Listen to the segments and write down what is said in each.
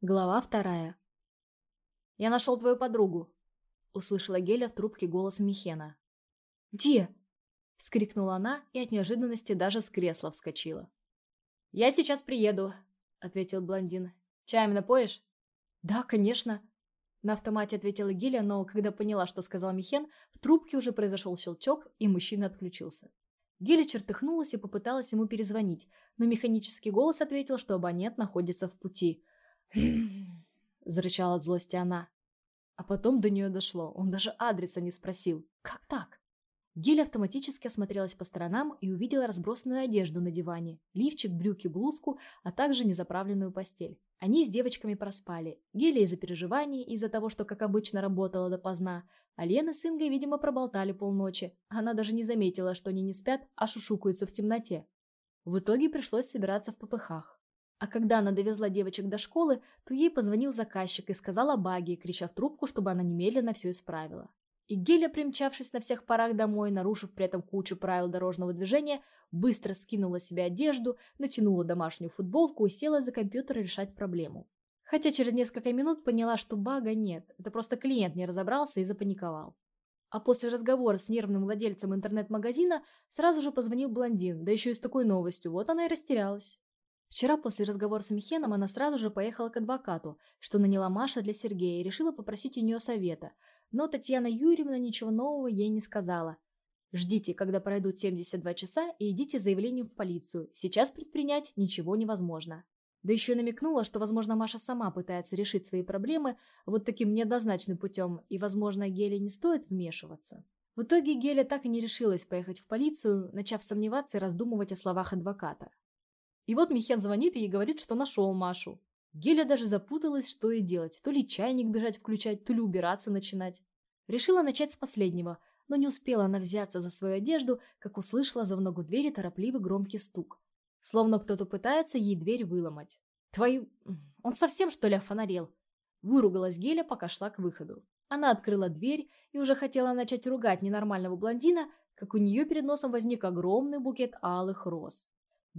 Глава вторая. «Я нашел твою подругу», — услышала Геля в трубке голос Михена. «Где?» — вскрикнула она и от неожиданности даже с кресла вскочила. «Я сейчас приеду», — ответил блондин. «Чаем напоишь?» «Да, конечно», — на автомате ответила Геля, но когда поняла, что сказал Михен, в трубке уже произошел щелчок, и мужчина отключился. Геля чертыхнулась и попыталась ему перезвонить, но механический голос ответил, что абонент находится в пути — зарычала от злости она. А потом до нее дошло, он даже адреса не спросил. Как так? Геля автоматически осмотрелась по сторонам и увидела разбросанную одежду на диване, лифчик, брюки, блузку, а также незаправленную постель. Они с девочками проспали. Геля из-за переживаний, из-за того, что, как обычно, работала допоздна. А Лена с Ингой, видимо, проболтали полночи. Она даже не заметила, что они не спят, а шушукаются в темноте. В итоге пришлось собираться в попыхах. А когда она довезла девочек до школы, то ей позвонил заказчик и сказал о баге, крича в трубку, чтобы она немедленно все исправила. И Геля, примчавшись на всех парах домой, нарушив при этом кучу правил дорожного движения, быстро скинула себе одежду, натянула домашнюю футболку и села за компьютер решать проблему. Хотя через несколько минут поняла, что бага нет, это просто клиент не разобрался и запаниковал. А после разговора с нервным владельцем интернет-магазина сразу же позвонил блондин, да еще и с такой новостью, вот она и растерялась. Вчера после разговора с Михеном она сразу же поехала к адвокату, что наняла Маша для Сергея и решила попросить у нее совета. Но Татьяна Юрьевна ничего нового ей не сказала. Ждите, когда пройдут 72 часа, и идите с заявлением в полицию. Сейчас предпринять ничего невозможно. Да еще намекнула, что, возможно, Маша сама пытается решить свои проблемы вот таким неоднозначным путем, и, возможно, Геле не стоит вмешиваться. В итоге Геля так и не решилась поехать в полицию, начав сомневаться и раздумывать о словах адвоката. И вот Михен звонит и ей говорит, что нашел Машу. Геля даже запуталась, что ей делать. То ли чайник бежать включать, то ли убираться начинать. Решила начать с последнего, но не успела она взяться за свою одежду, как услышала за ногу двери торопливый громкий стук. Словно кто-то пытается ей дверь выломать. «Твою... Он совсем, что ли, офонарел?» Выругалась Геля, пока шла к выходу. Она открыла дверь и уже хотела начать ругать ненормального блондина, как у нее перед носом возник огромный букет алых роз.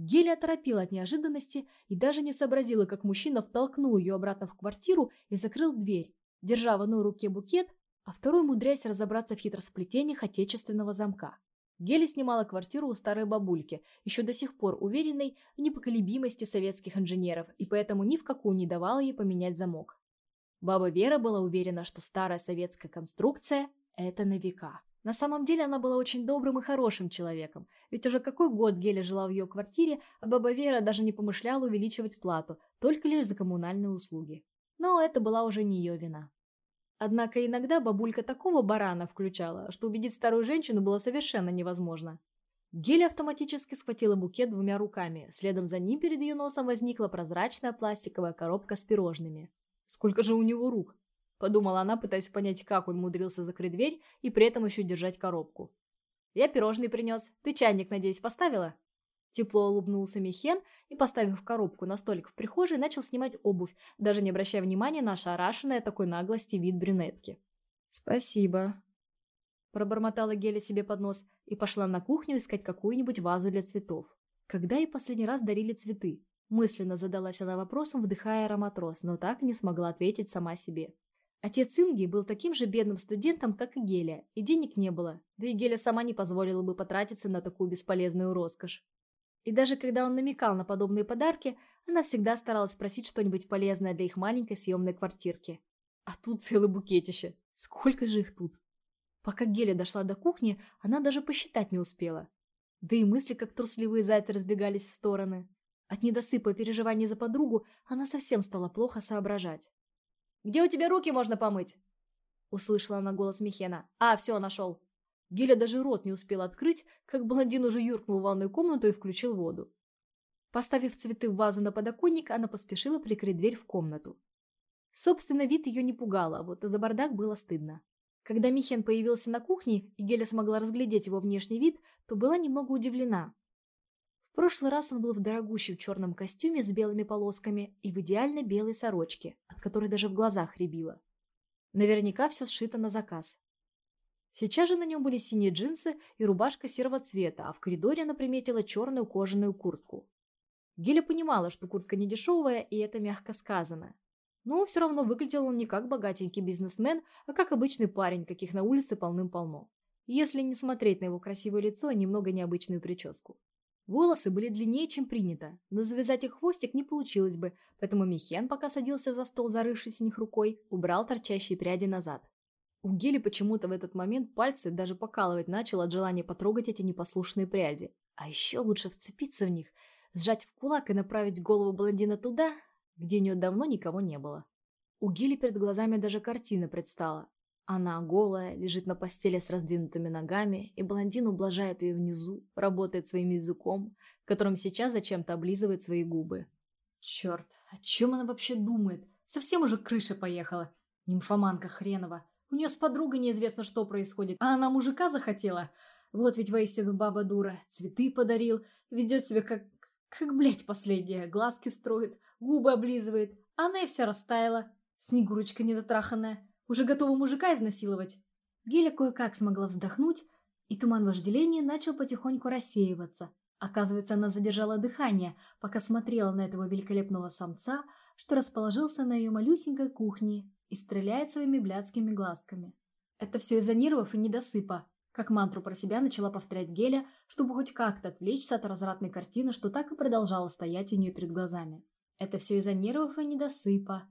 Геля оторопила от неожиданности и даже не сообразила, как мужчина втолкнул ее обратно в квартиру и закрыл дверь, держа в одной руке букет, а второй умудряясь разобраться в хитросплетениях отечественного замка. Геля снимала квартиру у старой бабульки, еще до сих пор уверенной в непоколебимости советских инженеров, и поэтому ни в какую не давала ей поменять замок. Баба Вера была уверена, что старая советская конструкция – это на века. На самом деле она была очень добрым и хорошим человеком, ведь уже какой год Геля жила в ее квартире, а баба Вера даже не помышляла увеличивать плату, только лишь за коммунальные услуги. Но это была уже не ее вина. Однако иногда бабулька такого барана включала, что убедить старую женщину было совершенно невозможно. Геля автоматически схватила букет двумя руками, следом за ним перед ее носом возникла прозрачная пластиковая коробка с пирожными. Сколько же у него рук? Подумала она, пытаясь понять, как он умудрился закрыть дверь и при этом еще держать коробку. «Я пирожный принес. Ты чайник, надеюсь, поставила?» Тепло улыбнулся Михен и, поставив коробку на столик в прихожей, начал снимать обувь, даже не обращая внимания на ошарашенное такой наглости вид брюнетки. «Спасибо», – пробормотала Геля себе под нос и пошла на кухню искать какую-нибудь вазу для цветов. Когда ей последний раз дарили цветы? Мысленно задалась она вопросом, вдыхая аромат роз, но так не смогла ответить сама себе. Отец Инги был таким же бедным студентом, как и Геля, и денег не было, да и Геля сама не позволила бы потратиться на такую бесполезную роскошь. И даже когда он намекал на подобные подарки, она всегда старалась спросить что-нибудь полезное для их маленькой съемной квартирки. А тут целый букетище. Сколько же их тут? Пока Геля дошла до кухни, она даже посчитать не успела. Да и мысли, как трусливые зайцы, разбегались в стороны. От недосыпа и переживаний за подругу она совсем стала плохо соображать. Где у тебя руки можно помыть?» Услышала она голос Михена. «А, все, нашел». Геля даже рот не успел открыть, как блондин уже юркнул в ванную комнату и включил воду. Поставив цветы в вазу на подоконник, она поспешила прикрыть дверь в комнату. Собственно, вид ее не пугал, а вот за бардак было стыдно. Когда Михен появился на кухне, и Геля смогла разглядеть его внешний вид, то была немного удивлена. В прошлый раз он был в дорогущем черном костюме с белыми полосками и в идеально белой сорочке, от которой даже в глазах рябило. Наверняка все сшито на заказ. Сейчас же на нем были синие джинсы и рубашка серого цвета, а в коридоре она приметила черную кожаную куртку. Геля понимала, что куртка не дешевая, и это мягко сказано. Но все равно выглядел он не как богатенький бизнесмен, а как обычный парень, каких на улице полным-полно. Если не смотреть на его красивое лицо и немного необычную прическу. Волосы были длиннее, чем принято, но завязать их хвостик не получилось бы, поэтому Михен, пока садился за стол, зарывшись в них рукой, убрал торчащие пряди назад. У Гели почему-то в этот момент пальцы даже покалывать начал от желания потрогать эти непослушные пряди. А еще лучше вцепиться в них, сжать в кулак и направить голову блондина туда, где у нее давно никого не было. У Гели перед глазами даже картина предстала. Она голая, лежит на постели с раздвинутыми ногами, и блондин ублажает ее внизу, работает своим языком, которым сейчас зачем-то облизывает свои губы. Черт, о чем она вообще думает? Совсем уже крыша поехала. Нимфоманка хренова. У нее с подругой неизвестно, что происходит, а она мужика захотела. Вот ведь воистину баба дура. Цветы подарил, ведет себя как... как, блядь, последняя. Глазки строит, губы облизывает. Она и вся растаяла. Снегурочка недотраханная. Уже готова мужика изнасиловать. Геля кое-как смогла вздохнуть, и туман вожделения начал потихоньку рассеиваться. Оказывается, она задержала дыхание, пока смотрела на этого великолепного самца, что расположился на ее малюсенькой кухне и стреляет своими блядскими глазками. Это все из-за нервов и недосыпа. Как мантру про себя начала повторять Геля, чтобы хоть как-то отвлечься от развратной картины, что так и продолжала стоять у нее перед глазами. Это все из-за нервов и недосыпа.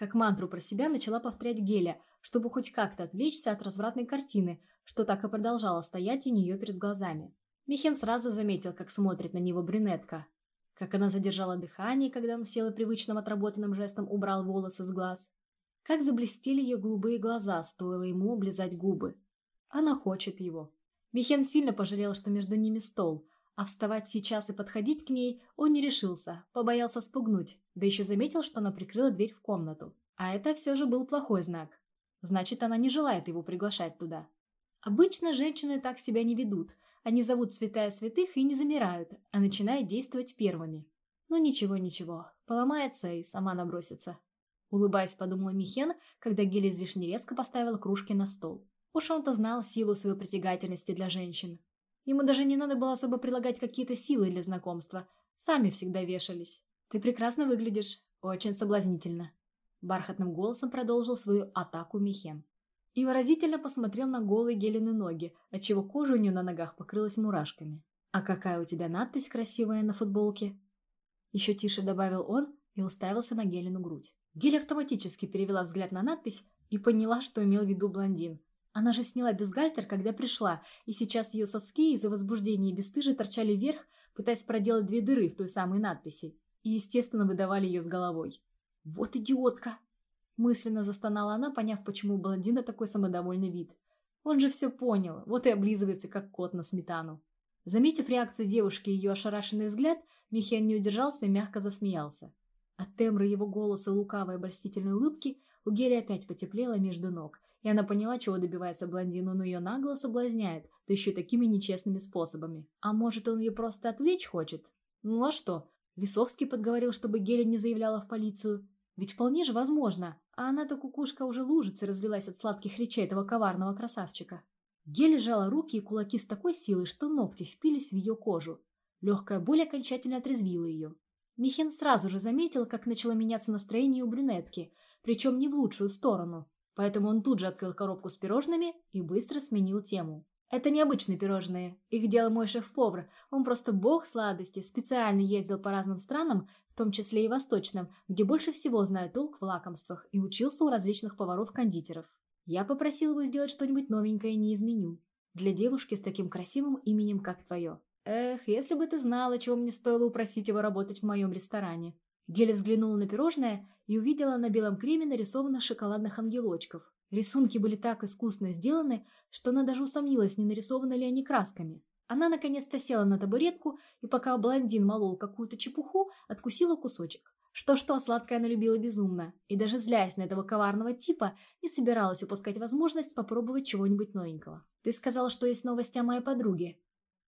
Как мантру про себя начала повторять Геля, чтобы хоть как-то отвлечься от развратной картины, что так и продолжала стоять у нее перед глазами. Михен сразу заметил, как смотрит на него брюнетка. Как она задержала дыхание, когда он сел и привычным отработанным жестом убрал волосы с глаз. Как заблестели ее голубые глаза, стоило ему облизать губы. Она хочет его. Михен сильно пожалел, что между ними стол, а вставать сейчас и подходить к ней он не решился, побоялся спугнуть, да еще заметил, что она прикрыла дверь в комнату. А это все же был плохой знак. Значит, она не желает его приглашать туда. Обычно женщины так себя не ведут. Они зовут святая святых и не замирают, а начинают действовать первыми. Но ничего-ничего, поломается и сама набросится. Улыбаясь, подумала Михен, когда Гелия излишне резко поставила кружки на стол. Уж он-то знал силу своей притягательности для женщин. Ему даже не надо было особо прилагать какие-то силы для знакомства. Сами всегда вешались. «Ты прекрасно выглядишь. Очень соблазнительно». Бархатным голосом продолжил свою атаку Михен. И выразительно посмотрел на голые Гелины ноги, отчего кожа у нее на ногах покрылась мурашками. «А какая у тебя надпись красивая на футболке?» Еще тише добавил он и уставился на Гелину грудь. Геля автоматически перевела взгляд на надпись и поняла, что имел в виду блондин. Она же сняла бюстгальтер, когда пришла, и сейчас ее соски из-за возбуждения и бесстыжи торчали вверх, пытаясь проделать две дыры в той самой надписи, и, естественно, выдавали ее с головой. «Вот идиотка!» Мысленно застонала она, поняв, почему у блондина такой самодовольный вид. Он же все понял, вот и облизывается, как кот на сметану. Заметив реакцию девушки и ее ошарашенный взгляд, Михаил не удержался и мягко засмеялся. От тембра его голоса лукавой обольстительной улыбки у Гели опять потеплело между ног, и она поняла, чего добивается блондин, он ее нагло соблазняет, да еще такими нечестными способами. А может, он ее просто отвлечь хочет? Ну а что? Лисовский подговорил, чтобы Геля не заявляла в полицию. Ведь вполне же возможно. А она-то кукушка уже лужица разлилась от сладких речей этого коварного красавчика. Геля жала руки и кулаки с такой силой, что ногти впились в ее кожу. Легкая боль окончательно отрезвила ее. Михин сразу же заметил, как начало меняться настроение у брюнетки, причем не в лучшую сторону. Поэтому он тут же открыл коробку с пирожными и быстро сменил тему. Это необычные пирожные. Их делал мой шеф-повар. Он просто бог сладости, специально ездил по разным странам, в том числе и восточным, где больше всего знает толк в лакомствах и учился у различных поваров-кондитеров. Я попросил его сделать что-нибудь новенькое не из. Для девушки с таким красивым именем, как твое. Эх, если бы ты знала, чего мне стоило упросить его работать в моем ресторане. Геля взглянула на пирожное и увидела на белом креме нарисованных шоколадных ангелочков. Рисунки были так искусно сделаны, что она даже усомнилась, не нарисованы ли они красками. Она наконец-то села на табуретку, и пока блондин молол какую-то чепуху, откусила кусочек. Что-что, сладкое она любила безумно, и даже злясь на этого коварного типа, не собиралась упускать возможность попробовать чего-нибудь новенького. «Ты сказала, что есть новости о моей подруге»,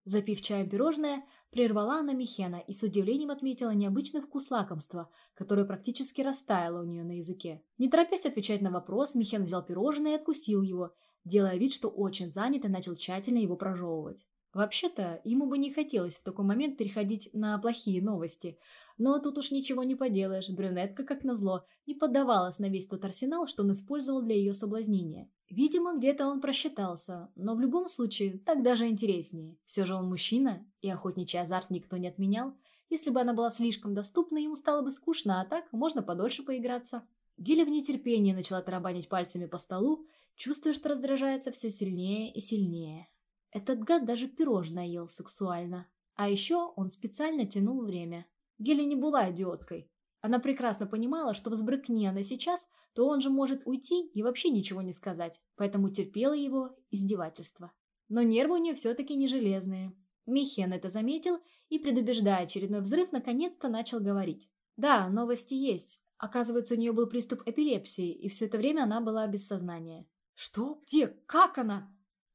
Запив чаем пирожное, прервала она Михена и с удивлением отметила необычный вкус лакомства, которое практически растаяло у нее на языке. Не торопясь отвечать на вопрос, Михен взял пирожное и откусил его, делая вид, что очень занят и начал тщательно его прожевывать. Вообще-то, ему бы не хотелось в такой момент переходить на плохие новости. Но тут уж ничего не поделаешь, брюнетка, как назло, не поддавалась на весь тот арсенал, что он использовал для ее соблазнения. Видимо, где-то он просчитался, но в любом случае, так даже интереснее. Все же он мужчина, и охотничий азарт никто не отменял. Если бы она была слишком доступна, ему стало бы скучно, а так можно подольше поиграться. Геля в нетерпении начала тарабанить пальцами по столу, чувствуя, что раздражается все сильнее и сильнее. Этот гад даже пирожное ел сексуально. А еще он специально тянул время. Геля не была идиоткой. Она прекрасно понимала, что взбрыкни она сейчас, то он же может уйти и вообще ничего не сказать, поэтому терпела его издевательство. Но нервы у нее все-таки не железные. Михен это заметил и, предубеждая очередной взрыв, наконец-то начал говорить. Да, новости есть. Оказывается, у нее был приступ эпилепсии, и все это время она была без сознания. «Что? Где? Как она?»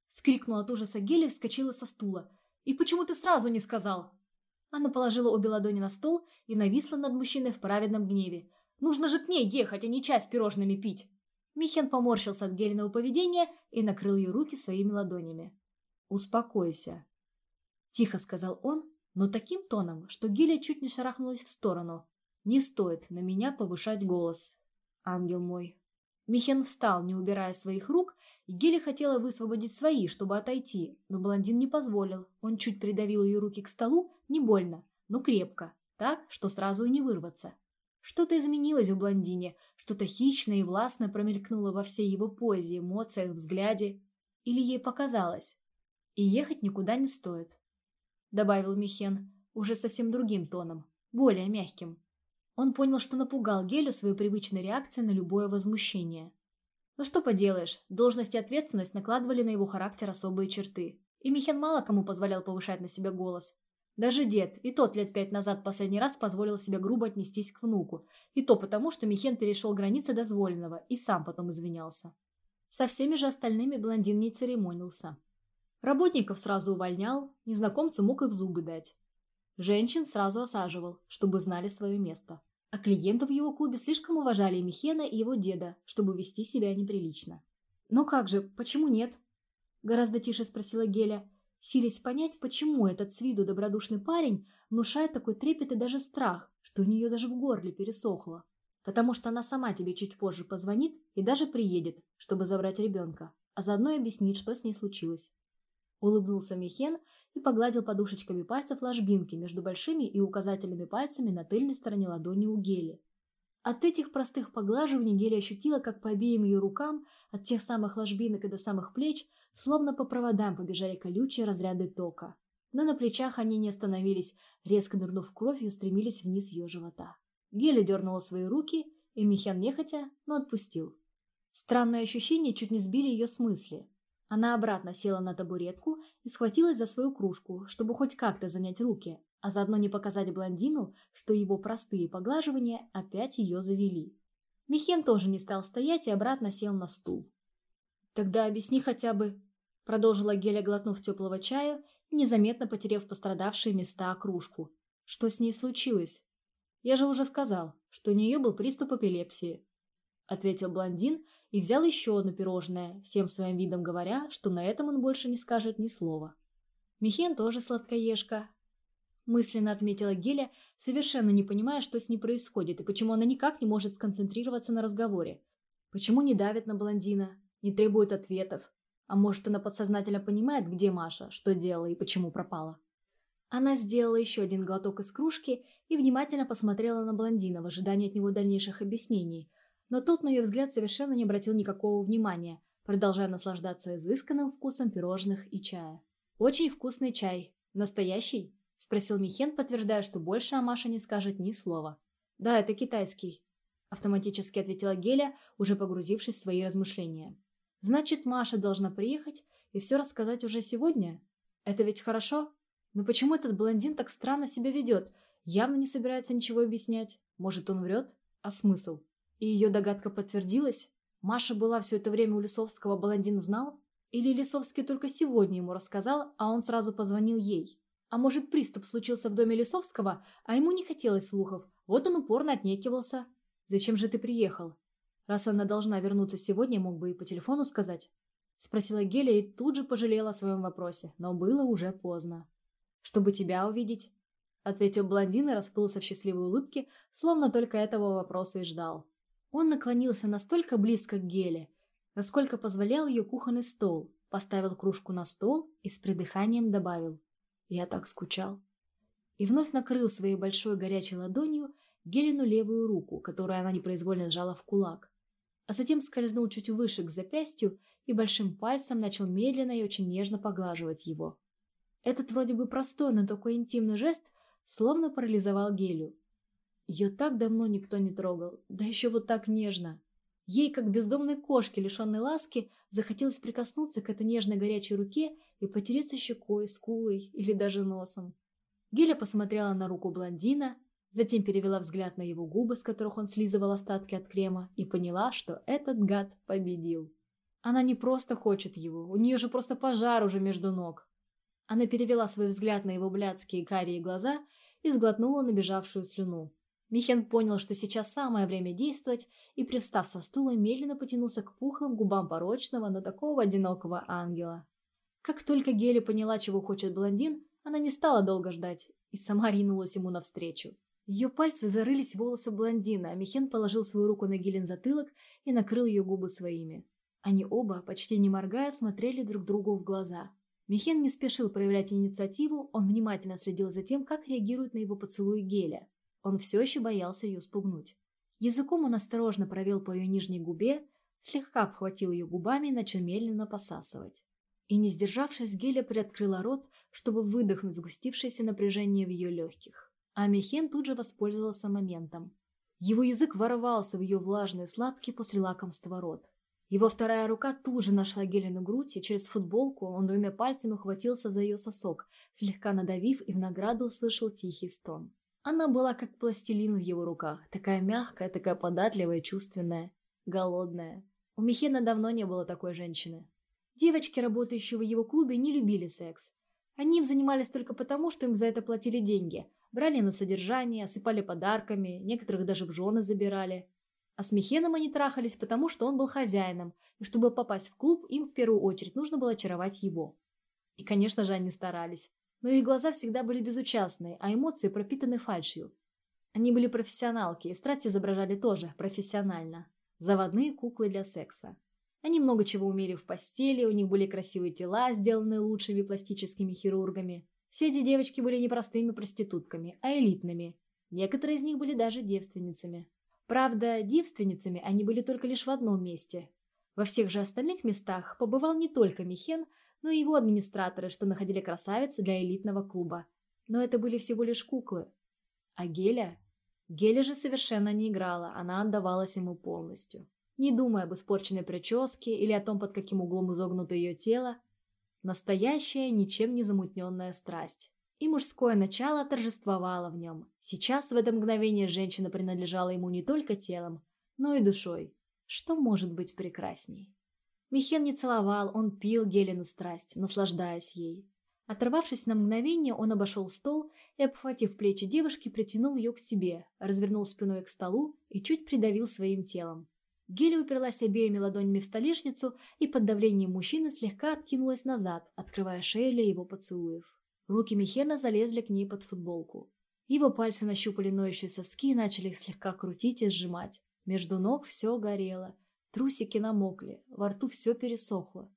Скрикнула от ужаса Геля вскочила со стула. «И почему ты сразу не сказал?» Она положила обе ладони на стол и нависла над мужчиной в праведном гневе. «Нужно же к ней ехать, а не чай с пирожными пить!» Михен поморщился от Гелиного поведения и накрыл ее руки своими ладонями. «Успокойся», — тихо сказал он, но таким тоном, что Геля чуть не шарахнулась в сторону. «Не стоит на меня повышать голос, ангел мой». Михен встал, не убирая своих рук, Гели хотела высвободить свои, чтобы отойти, но блондин не позволил. Он чуть придавил ее руки к столу, не больно, но крепко, так, что сразу и не вырваться. Что-то изменилось в блондине, что-то хищное и властное промелькнуло во всей его позе, эмоциях, взгляде. Или ей показалось. И ехать никуда не стоит. Добавил Михен, уже совсем другим тоном, более мягким. Он понял, что напугал Гелю своей привычной реакцией на любое возмущение. Но что поделаешь, должность и ответственность накладывали на его характер особые черты. И Михен мало кому позволял повышать на себя голос. Даже дед, и тот лет пять назад последний раз позволил себе грубо отнестись к внуку. И то потому, что Михен перешел границы дозволенного и сам потом извинялся. Со всеми же остальными блондин не церемонился. Работников сразу увольнял, незнакомцу мог и в зубы дать. Женщин сразу осаживал, чтобы знали свое место. А клиентов в его клубе слишком уважали Михена, и его деда, чтобы вести себя неприлично. «Ну как же, почему нет?» Гораздо тише спросила Геля, силясь понять, почему этот с виду добродушный парень внушает такой трепет и даже страх, что у нее даже в горле пересохло. Потому что она сама тебе чуть позже позвонит и даже приедет, чтобы забрать ребенка, а заодно и объяснит, что с ней случилось. Улыбнулся Михен и погладил подушечками пальцев ложбинки между большими и указательными пальцами на тыльной стороне ладони у Гели. От этих простых поглаживаний Гели ощутила, как по обеим ее рукам, от тех самых ложбинок и до самых плеч, словно по проводам побежали колючие разряды тока. Но на плечах они не остановились, резко нырнув кровь и устремились вниз ее живота. Гели дернула свои руки, и Михен нехотя, но отпустил. Странное ощущение чуть не сбили ее с мысли. Она обратно села на табуретку и схватилась за свою кружку, чтобы хоть как-то занять руки, а заодно не показать блондину, что его простые поглаживания опять ее завели. Михен тоже не стал стоять и обратно сел на стул. «Тогда объясни хотя бы...» Продолжила Геля, глотнув теплого чая, незаметно потеряв пострадавшие места кружку. «Что с ней случилось?» «Я же уже сказал, что у нее был приступ эпилепсии. — ответил блондин и взял еще одно пирожное, всем своим видом говоря, что на этом он больше не скажет ни слова. Михен тоже сладкоежка. Мысленно отметила Геля, совершенно не понимая, что с ней происходит и почему она никак не может сконцентрироваться на разговоре. Почему не давит на блондина, не требует ответов? А может, она подсознательно понимает, где Маша, что делала и почему пропала? Она сделала еще один глоток из кружки и внимательно посмотрела на блондина в ожидании от него дальнейших объяснений, но тот на ее взгляд совершенно не обратил никакого внимания, продолжая наслаждаться изысканным вкусом пирожных и чая. «Очень вкусный чай. Настоящий?» – спросил Михен, подтверждая, что больше Амаша не скажет ни слова. «Да, это китайский», – автоматически ответила Геля, уже погрузившись в свои размышления. «Значит, Маша должна приехать и все рассказать уже сегодня? Это ведь хорошо? Но почему этот блондин так странно себя ведет? Явно не собирается ничего объяснять. Может, он врет? А смысл?» И ее догадка подтвердилась? Маша была все это время у Лисовского, блондин знал? Или Лисовский только сегодня ему рассказал, а он сразу позвонил ей? А может, приступ случился в доме Лисовского, а ему не хотелось слухов, вот он упорно отнекивался. «Зачем же ты приехал?» Раз она должна вернуться сегодня, мог бы и по телефону сказать. — спросила Геля и тут же пожалела о своем вопросе, но было уже поздно. «Чтобы тебя увидеть», — ответил блондин и расплылся в счастливой улыбке, словно только этого вопроса и ждал. Он наклонился настолько близко к Геле, насколько позволял ее кухонный стол, поставил кружку на стол и с придыханием добавил «Я так скучал». И вновь накрыл своей большой горячей ладонью Гелину левую руку, которую она непроизвольно сжала в кулак, а затем скользнул чуть выше к запястью и большим пальцем начал медленно и очень нежно поглаживать его. Этот вроде бы простой, но такой интимный жест словно парализовал Гелю. Ее так давно никто не трогал, да еще вот так нежно. Ей, как бездомной кошке, лишенной ласки, захотелось прикоснуться к этой нежной горячей руке и потереться щекой, скулой или даже носом. Геля посмотрела на руку блондина, затем перевела взгляд на его губы, с которых он слизывал остатки от крема, и поняла, что этот гад победил. Она не просто хочет его, у нее же просто пожар уже между ног. Она перевела свой взгляд на его блядские карие глаза и сглотнула набежавшую слюну. Михен понял, что сейчас самое время действовать, и, привстав со стула, медленно потянулся к пухлым губам порочного, но такого одинокого ангела. Как только Гели поняла, чего хочет блондин, она не стала долго ждать и сама ринулась ему навстречу. Ее пальцы зарылись в волосы блондина, а Михен положил свою руку на Гелен затылок и накрыл ее губы своими. Они оба, почти не моргая, смотрели друг другу в глаза. Михен не спешил проявлять инициативу, он внимательно следил за тем, как реагирует на его поцелуй Геля. Он все еще боялся ее спугнуть. Языком он осторожно провел по ее нижней губе, слегка обхватил ее губами и начал медленно посасывать. И, не сдержавшись, Геля приоткрыла рот, чтобы выдохнуть сгустившееся напряжение в ее легких. А Мехен тут же воспользовался моментом. Его язык ворвался в ее влажный сладкий после лакомства рот. Его вторая рука тут же нашла Гелину грудь, и через футболку он двумя пальцами ухватился за ее сосок, слегка надавив и в награду услышал тихий стон. Она была как пластилин в его руках, такая мягкая, такая податливая, чувственная, голодная. У Михена давно не было такой женщины. Девочки, работающие в его клубе, не любили секс. Они им занимались только потому, что им за это платили деньги. Брали на содержание, осыпали подарками, некоторых даже в жены забирали. А с Михеном они трахались, потому что он был хозяином, и чтобы попасть в клуб, им в первую очередь нужно было очаровать его. И, конечно же, они старались но их глаза всегда были безучастны, а эмоции пропитаны фальшью. Они были профессионалки, и страсть изображали тоже профессионально. Заводные куклы для секса. Они много чего умели в постели, у них были красивые тела, сделанные лучшими пластическими хирургами. Все эти девочки были не простыми проститутками, а элитными. Некоторые из них были даже девственницами. Правда, девственницами они были только лишь в одном месте. Во всех же остальных местах побывал не только Михен, но и его администраторы, что находили красавицы для элитного клуба. Но это были всего лишь куклы. А Геля? Геля же совершенно не играла, она отдавалась ему полностью. Не думая об испорченной прическе или о том, под каким углом изогнуто ее тело, настоящая, ничем не замутненная страсть. И мужское начало торжествовало в нем. Сейчас, в это мгновение, женщина принадлежала ему не только телом, но и душой. Что может быть прекрасней? Михен не целовал, он пил Гелену страсть, наслаждаясь ей. Оторвавшись на мгновение, он обошел стол и, обхватив плечи девушки, притянул ее к себе, развернул спиной к столу и чуть придавил своим телом. Геля уперлась обеими ладонями в столешницу и под давлением мужчины слегка откинулась назад, открывая шею для его поцелуев. Руки Михена залезли к ней под футболку. Его пальцы нащупали ноющие соски и начали их слегка крутить и сжимать. Между ног все горело – Трусики намокли, во рту все пересохло.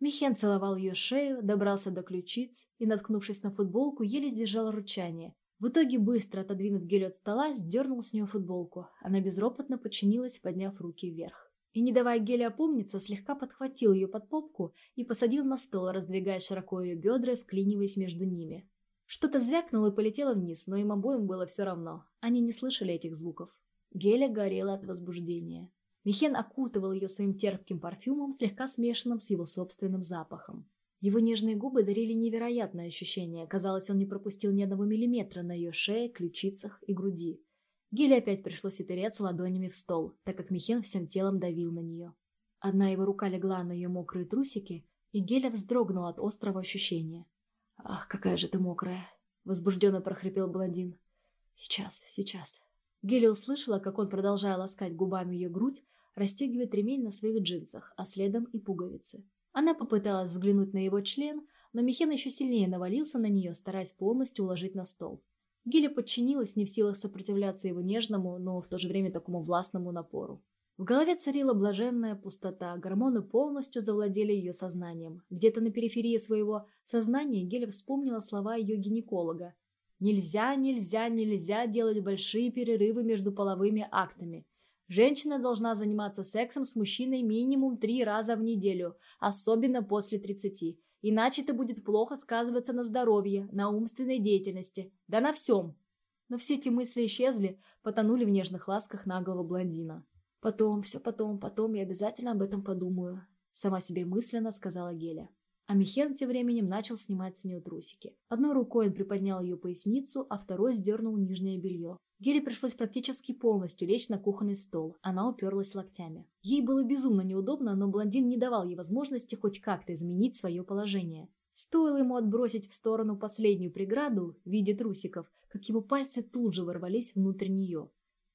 Михен целовал ее шею, добрался до ключиц и, наткнувшись на футболку, еле сдержал рычание. В итоге, быстро отодвинув гель от стола, сдернул с нее футболку. Она безропотно подчинилась, подняв руки вверх. И, не давая геле опомниться, слегка подхватил ее под попку и посадил на стол, раздвигая широко ее бедра и вклиниваясь между ними. Что-то звякнуло и полетело вниз, но им обоим было все равно. Они не слышали этих звуков. Геля горела от возбуждения. Михен окутывал ее своим терпким парфюмом, слегка смешанным с его собственным запахом. Его нежные губы дарили невероятное ощущение. Казалось, он не пропустил ни одного миллиметра на ее шее, ключицах и груди. Геле опять пришлось упереться ладонями в стол, так как Михен всем телом давил на нее. Одна его рука легла на ее мокрые трусики, и Геля вздрогнула от острого ощущения. «Ах, какая же ты мокрая!» — возбужденно прохрипел блондин. «Сейчас, сейчас». Геля услышала, как он, продолжая ласкать губами ее грудь, расстегивает ремень на своих джинсах, а следом и пуговицы. Она попыталась взглянуть на его член, но Михен еще сильнее навалился на нее, стараясь полностью уложить на стол. Гиля подчинилась, не в силах сопротивляться его нежному, но в то же время такому властному напору. В голове царила блаженная пустота, гормоны полностью завладели ее сознанием. Где-то на периферии своего сознания Геля вспомнила слова ее гинеколога. «Нельзя, нельзя, нельзя делать большие перерывы между половыми актами. Женщина должна заниматься сексом с мужчиной минимум три раза в неделю, особенно после 30. Иначе это будет плохо сказываться на здоровье, на умственной деятельности, да на всем. Но все эти мысли исчезли, потонули в нежных ласках наглого блондина. «Потом, все потом, потом я обязательно об этом подумаю», — сама себе мысленно сказала Геля. А Михен тем временем начал снимать с нее трусики. Одной рукой он приподнял ее поясницу, а второй сдернул нижнее белье. Гере пришлось практически полностью лечь на кухонный стол. Она уперлась локтями. Ей было безумно неудобно, но блондин не давал ей возможности хоть как-то изменить свое положение. Стоило ему отбросить в сторону последнюю преграду в виде трусиков, как его пальцы тут же ворвались внутрь нее.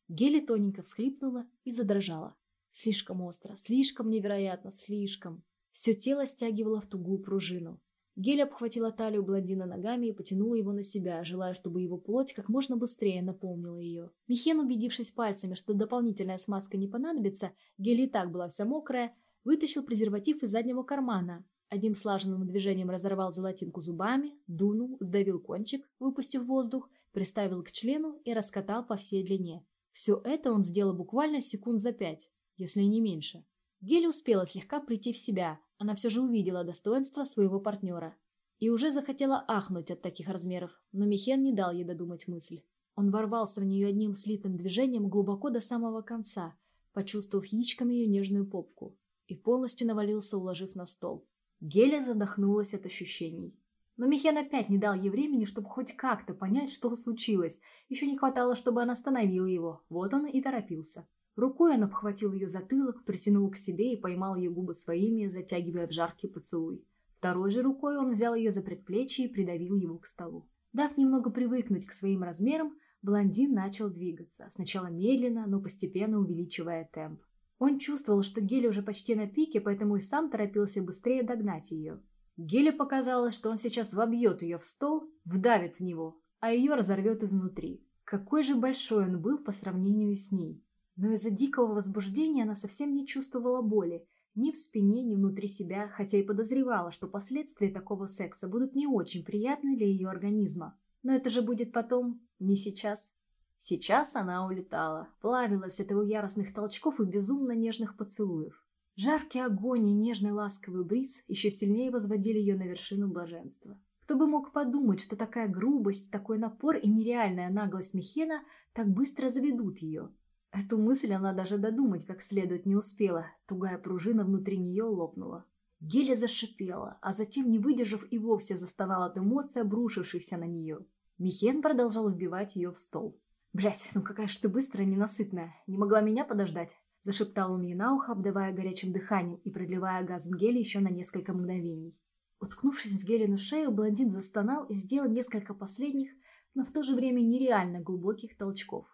Гели тоненько всхлипнула и задрожала. Слишком остро, слишком невероятно, слишком. Все тело стягивало в тугую пружину. Гель обхватила талию блондина ногами и потянула его на себя, желая, чтобы его плоть как можно быстрее наполнила ее. Михен, убедившись пальцами, что дополнительная смазка не понадобится, Гель и так была вся мокрая, вытащил презерватив из заднего кармана. Одним слаженным движением разорвал золотинку зубами, дунул, сдавил кончик, выпустив воздух, приставил к члену и раскатал по всей длине. Все это он сделал буквально секунд за пять, если не меньше. Гель успела слегка прийти в себя, она все же увидела достоинство своего партнера. И уже захотела ахнуть от таких размеров, но Михен не дал ей додумать мысль. Он ворвался в нее одним слитным движением глубоко до самого конца, почувствовав яичками ее нежную попку, и полностью навалился, уложив на стол. Геля задохнулась от ощущений. Но Михен опять не дал ей времени, чтобы хоть как-то понять, что случилось. Еще не хватало, чтобы она остановила его. Вот он и торопился. Рукой он обхватил ее затылок, притянул к себе и поймал ее губы своими, затягивая в жаркий поцелуй. Второй же рукой он взял ее за предплечье и придавил его к столу. Дав немного привыкнуть к своим размерам, блондин начал двигаться, сначала медленно, но постепенно увеличивая темп. Он чувствовал, что Геля уже почти на пике, поэтому и сам торопился быстрее догнать ее. Геле показалось, что он сейчас вобьет ее в стол, вдавит в него, а ее разорвет изнутри. Какой же большой он был по сравнению с ней. Но из-за дикого возбуждения она совсем не чувствовала боли, ни в спине, ни внутри себя, хотя и подозревала, что последствия такого секса будут не очень приятны для ее организма. Но это же будет потом, не сейчас. Сейчас она улетала, плавилась от его яростных толчков и безумно нежных поцелуев. Жаркий огонь и нежный ласковый бриз еще сильнее возводили ее на вершину блаженства. Кто бы мог подумать, что такая грубость, такой напор и нереальная наглость Михена так быстро заведут ее. Эту мысль она даже додумать как следует не успела, тугая пружина внутри нее лопнула. Геля зашипела, а затем, не выдержав и вовсе застонала от эмоций, обрушившихся на нее. Михен продолжал вбивать ее в стол. «Блядь, ну какая же ты быстрая, ненасытная. Не могла меня подождать?» Зашептал он ей на ухо, обдавая горячим дыханием и продлевая газом гели еще на несколько мгновений. Уткнувшись в Гелину шею, блондин застонал и сделал несколько последних, но в то же время нереально глубоких толчков.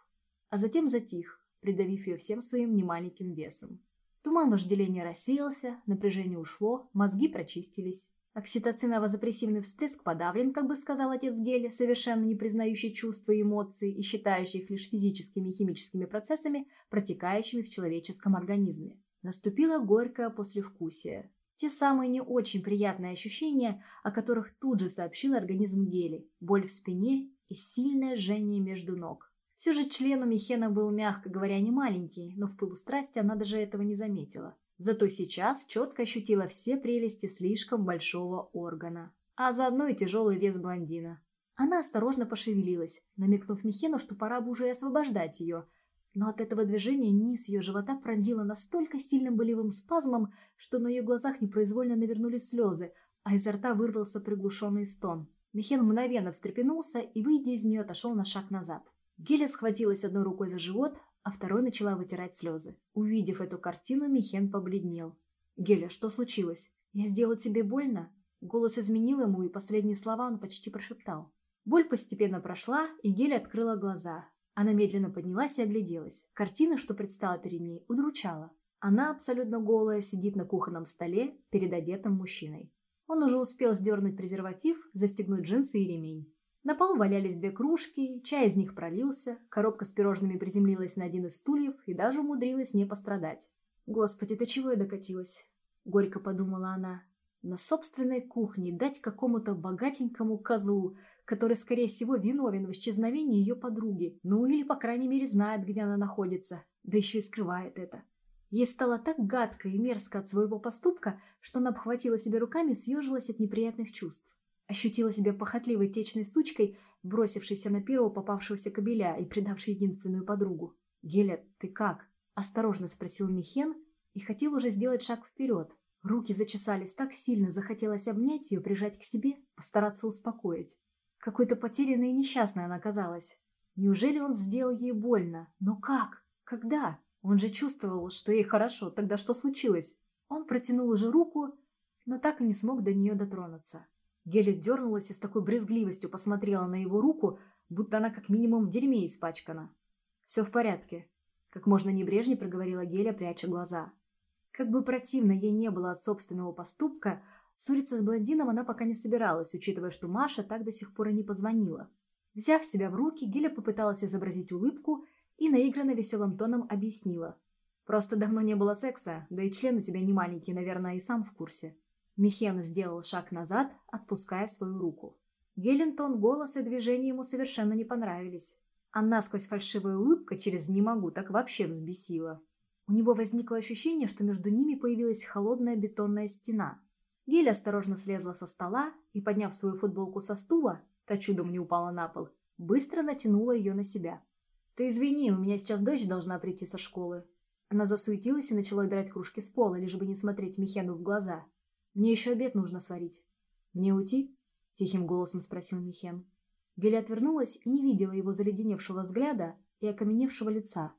А затем затих, придавив ее всем своим немаленьким весом. Туман вожделения рассеялся, напряжение ушло, мозги прочистились. Окситоциново-запрессивный всплеск подавлен, как бы сказал отец Геля, совершенно не признающий чувства и эмоции и считающий их лишь физическими и химическими процессами, протекающими в человеческом организме. Наступило горькое послевкусие. Те самые не очень приятные ощущения, о которых тут же сообщил организм Гели, боль в спине и сильное жжение между ног. Все же член у Михена был, мягко говоря, не маленький, но в пылу страсти она даже этого не заметила. Зато сейчас четко ощутила все прелести слишком большого органа, а заодно и тяжелый вес блондина. Она осторожно пошевелилась, намекнув Михену, что пора бы уже и освобождать ее, но от этого движения низ ее живота пронзила настолько сильным болевым спазмом, что на ее глазах непроизвольно навернулись слезы, а изо рта вырвался приглушенный стон. Михен мгновенно встрепенулся и, выйдя из нее, отошел на шаг назад. Геля схватилась одной рукой за живот, а второй начала вытирать слезы. Увидев эту картину, Михен побледнел. «Геля, что случилось? Я сделал тебе больно?» Голос изменил ему, и последние слова он почти прошептал. Боль постепенно прошла, и Геля открыла глаза. Она медленно поднялась и огляделась. Картина, что предстала перед ней, удручала. Она, абсолютно голая, сидит на кухонном столе перед одетым мужчиной. Он уже успел сдернуть презерватив, застегнуть джинсы и ремень. На полу валялись две кружки, чай из них пролился, коробка с пирожными приземлилась на один из стульев и даже умудрилась не пострадать. «Господи, до чего я докатилась?» – горько подумала она. «На собственной кухне дать какому-то богатенькому козлу, который, скорее всего, виновен в исчезновении ее подруги, ну или, по крайней мере, знает, где она находится, да еще и скрывает это. Ей стало так гадко и мерзко от своего поступка, что она обхватила себя руками и съежилась от неприятных чувств. Ощутила себя похотливой течной сучкой, бросившейся на первого попавшегося кобеля и предавшей единственную подругу. «Геля, ты как?» – осторожно спросил Михен и хотел уже сделать шаг вперед. Руки зачесались так сильно, захотелось обнять ее, прижать к себе, постараться успокоить. Какой-то потерянной и несчастной она казалась. Неужели он сделал ей больно? Но как? Когда? Он же чувствовал, что ей хорошо. Тогда что случилось? Он протянул уже руку, но так и не смог до нее дотронуться. Геля дернулась и с такой брезгливостью посмотрела на его руку, будто она как минимум в дерьме испачкана. «Все в порядке», — как можно небрежнее проговорила Геля, пряча глаза. Как бы противно ей не было от собственного поступка, ссориться с блондином она пока не собиралась, учитывая, что Маша так до сих пор и не позвонила. Взяв себя в руки, Геля попыталась изобразить улыбку и наигранно веселым тоном объяснила. «Просто давно не было секса, да и член у тебя не маленький, наверное, и сам в курсе». Михен сделал шаг назад, отпуская свою руку. Гелентон голос и движение ему совершенно не понравились. А насквозь фальшивая улыбка через «не могу» так вообще взбесила. У него возникло ощущение, что между ними появилась холодная бетонная стена. Геля осторожно слезла со стола и, подняв свою футболку со стула, та чудом не упала на пол, быстро натянула ее на себя. «Ты извини, у меня сейчас дочь должна прийти со школы». Она засуетилась и начала убирать кружки с пола, лишь бы не смотреть Михену в глаза. «Мне еще обед нужно сварить». «Мне уйти?» – тихим голосом спросил Михен. Геля отвернулась и не видела его заледеневшего взгляда и окаменевшего лица.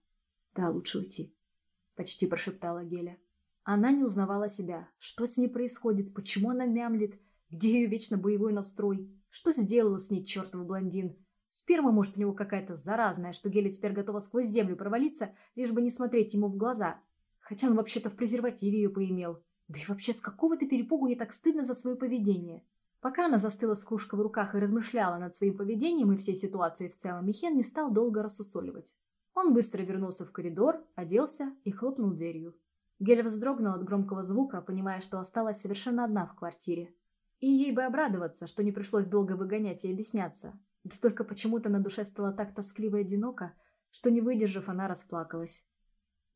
«Да, лучше уйти», – почти прошептала Геля. Она не узнавала себя. Что с ней происходит? Почему она мямлит? Где ее вечно боевой настрой? Что сделала с ней чертов блондин? Сперма, может, у него какая-то заразная, что Гели теперь готова сквозь землю провалиться, лишь бы не смотреть ему в глаза. Хотя он вообще-то в презервативе ее поимел. Да и вообще, с какого-то перепугу ей так стыдно за свое поведение. Пока она застыла с кружкой в руках и размышляла над своим поведением и всей ситуацией в целом, Михен не стал долго рассусоливать. Он быстро вернулся в коридор, оделся и хлопнул дверью. Геля вздрогнула от громкого звука, понимая, что осталась совершенно одна в квартире. И ей бы обрадоваться, что не пришлось долго выгонять и объясняться. Да только почему-то на душе стало так тоскливо и одиноко, что, не выдержав, она расплакалась.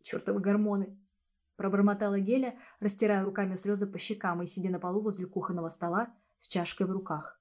«Чертовы гормоны!» Пробормотала Геля, растирая руками слезы по щекам и сидя на полу возле кухонного стола с чашкой в руках.